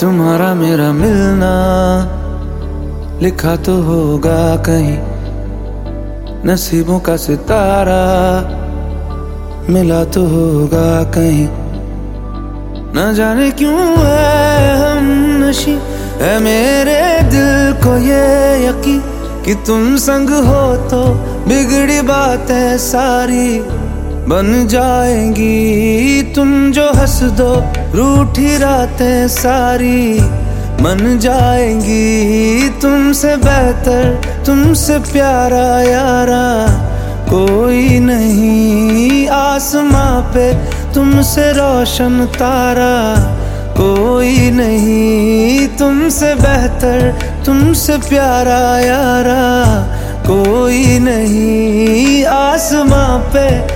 तुम्हारा मेरा मिलना लिखा तो होगा कहीं नसीबों का सितारा मिला तो होगा कहीं। न जाने क्यों है हम नशी? है मेरे दिल को ये यकीन कि तुम संग हो तो बिगड़ी बातें सारी। बन जाएँगी तुम जो हंस दो, रूठी रातें सारी। मन जाएँगी तुमसे बेहतर, तुमसे प्यारा यारा। कोई नहीं आसमां पे तुमसे रोशन तारा। कोई नहीं तुमसे बेहतर, तुमसे प्यारा यारा। कोई नहीं आसमां पे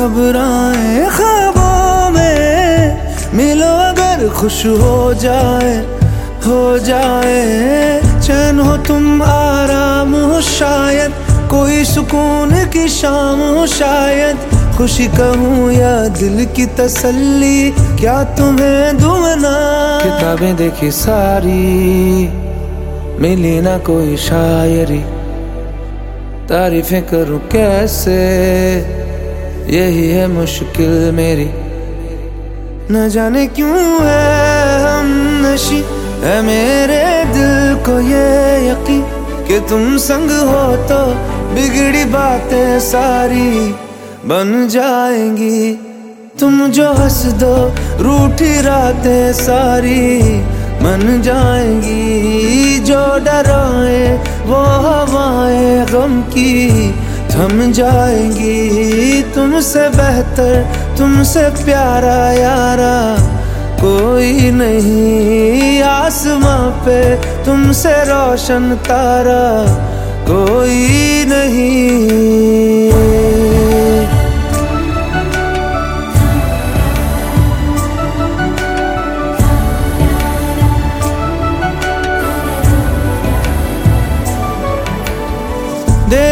घबराए ख्वाबों में। मिलो अगर खुश हो जाए हो जाए। चैन हो तुम आराम हो शायद, कोई सुकून की शाम हो शायद। खुशी कहूँ या दिल की तसल्ली, क्या तुम्हें दुमना? किताबें देखी सारी, मिली ना कोई शायरी। तारीफें करूँ कैसे? यही है मुश्किल मेरी। न जाने क्यों है हम नशी। है मेरे दिल को ये यकीन कि तुम संग हो तो बिगड़ी बातें सारी बन जाएँगी। तुम जो हंस दो रूठी रातें सारी मन जाएँगी। जो डराए वो हवाएँ गम की थम जाएँगी तुमसे बेहतर, तुमसे प्यारा यारा। कोई नहीं आसमां पे, तुमसे रोशन तारा। कोई नहीं।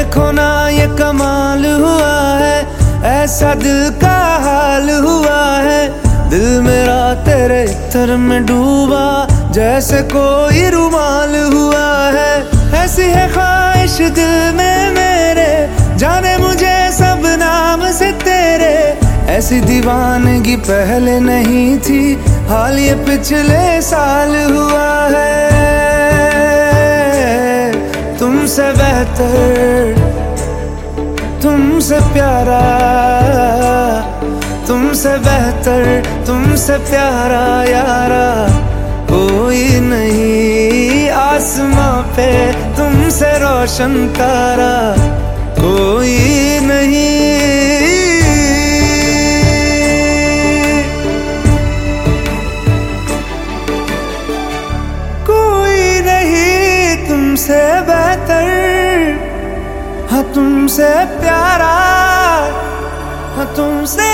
देखो ना ये कमाल हुआ है, ऐसा दिल का हाल हुआ है। दिल मेरा तेरे इतर में डूबा, जैसे कोई रुमाल हुआ है। ऐसी है ख्वाहिश दिल में मेरे, जाने मुझे सब नाम से तेरे। ऐसी दीवानगी पहले नहीं थी, हाल ये पिछले साल हुआ है। तुमसे बेहतर, तुमसे प्यारा, तुमसे बेहतर, तुमसे प्यारा यारा, कोई नहीं आसमां पे तुमसे रोशन तारा, कोई नहीं कोई नहीं तुमसे बेहतर तुमसे प्यारा हाँ तुमसे